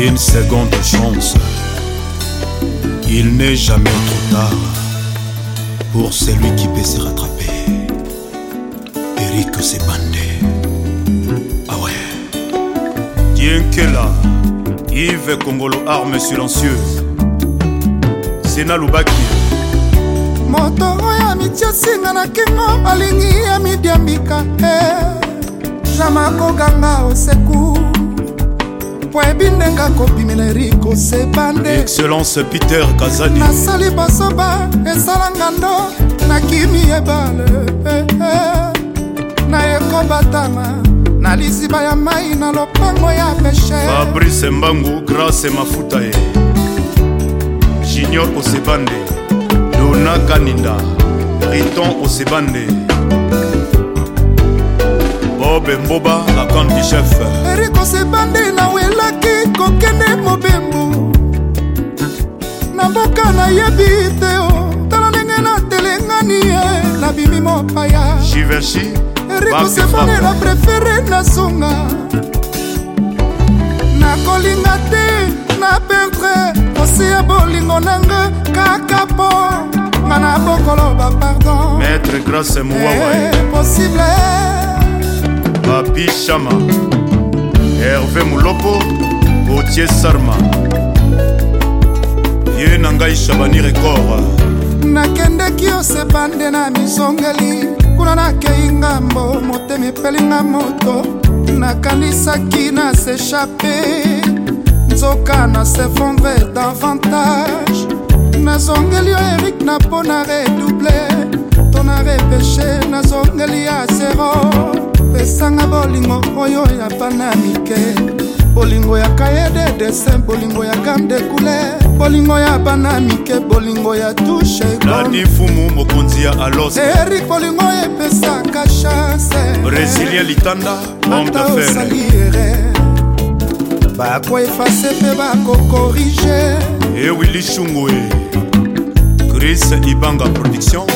une seconde de chance. Il n'est jamais trop tard pour celui qui peut se rattraper. Eric Sebande. Ah ouais. Dienkela, Yves Kongolo, arme silencieuse. Sena Lubaki. moto oyo amiti asinga na kingo alingi ya midiambika e eh, jamako ganga osecour po ebindenga kobimela eriko sebande excellence peter kazadi nasali basoba esalanga ndo nakimi ebale eh, eh. nayekobatana na liziba ya mai na lopango ya peshe fabrice mbangu grace mafuta ye junior osebande dona kaninda riton osebande bob mboba la grande bichef erikosebande na welaki kokende mobembo na mboka nayebi te o tala ndenge natelengani ye nabimi mopaya givenchy erikosebande na prefere nazonga nakolinga te na peintre posi ya bolingo na nga kaka po nga na bokoloba pardon maître grâce mowawa eh, possible papi chama herve molopo gautier sarma ye na ngai shabani rekor nakendeki osepa nde na misongeli kuna nakei ngambo motema epelinga moto nakanisaki na seshape nzoka na sefonver davantage nazongeli yo erik na mpo na redouble to na repeshe nazongeli ya zero apesanga bolingo oyo ya bana ya mike bolingo ya kayede dese bolingo ya gande couleur bolingo ya bana mike bolingo ya tushe lanifumu mokonzi ya alos erik bolingo epesaka chanse resilie litanda ata osali ere bakoefase mpe bakokorige ewili eh shungue eh. chris ibanga production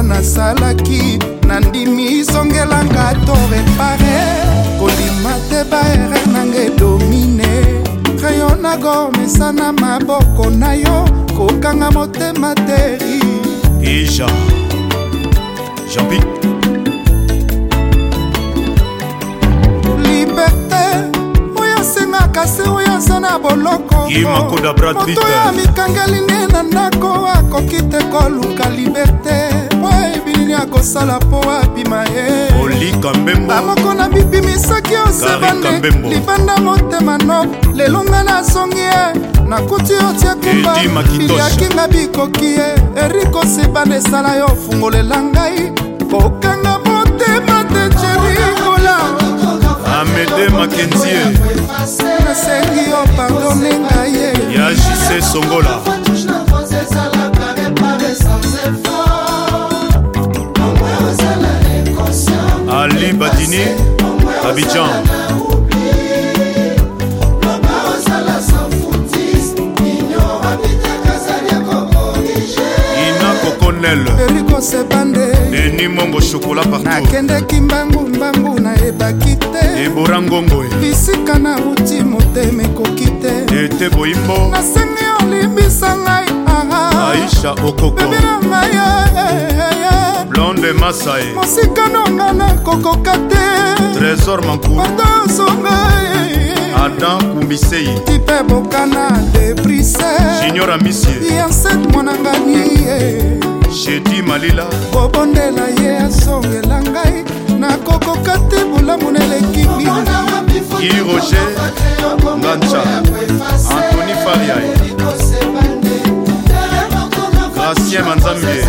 nga nasalaki nandimi zongelanga to repare kolima te baere nanga edomine krayo nagomesa na maboko na yo kokanga motema teri ija jambi liberté oyo asengaka se oyo aza na bolokomoto ya mikangeli nde na ndako akoki te koluka liberté mpo bilini akosala mpo abima ye bamoko na bibimisaki osebane libanda motema no lelo nga nazongi ye nakuti otia kumba biliakinga bikoki ye eriko sebane esala yo fungolela ngai kokanga motema te jerikola amede makenzie nasengi yo pardone ngai ye ya jise songola shokola partunakendeki mbangu mbangu nayebaki te ebora ngongoe bisika nauti motema ekoki te ete boyimbo nasengi olimbisa ngai aisha okokobina ngai eh, eh, eh, blonde masae mosikanonga nakokoka te trésor mankuardosonga adam kumbisei tipe bokana debrise junior amisie malila kobondela ye asongela ngai nakokoka te bolamu na eleki i roger ngancha antony fariai gracien manzambie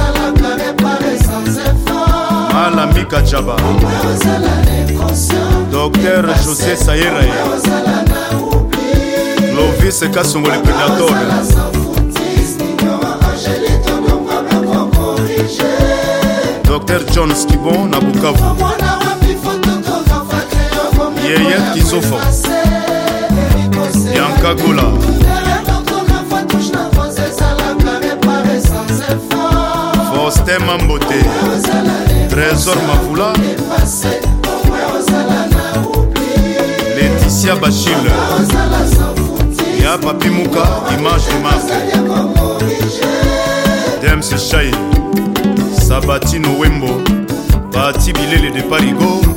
alamika jaba dr josé sayerae lovis kasongo le predator john skibon na bukavu yeyet kizofo yankagola fostema mbote trésor mafula leticia bashile ya papi muka image de marque dems shai sabatino wembo bilele de parigo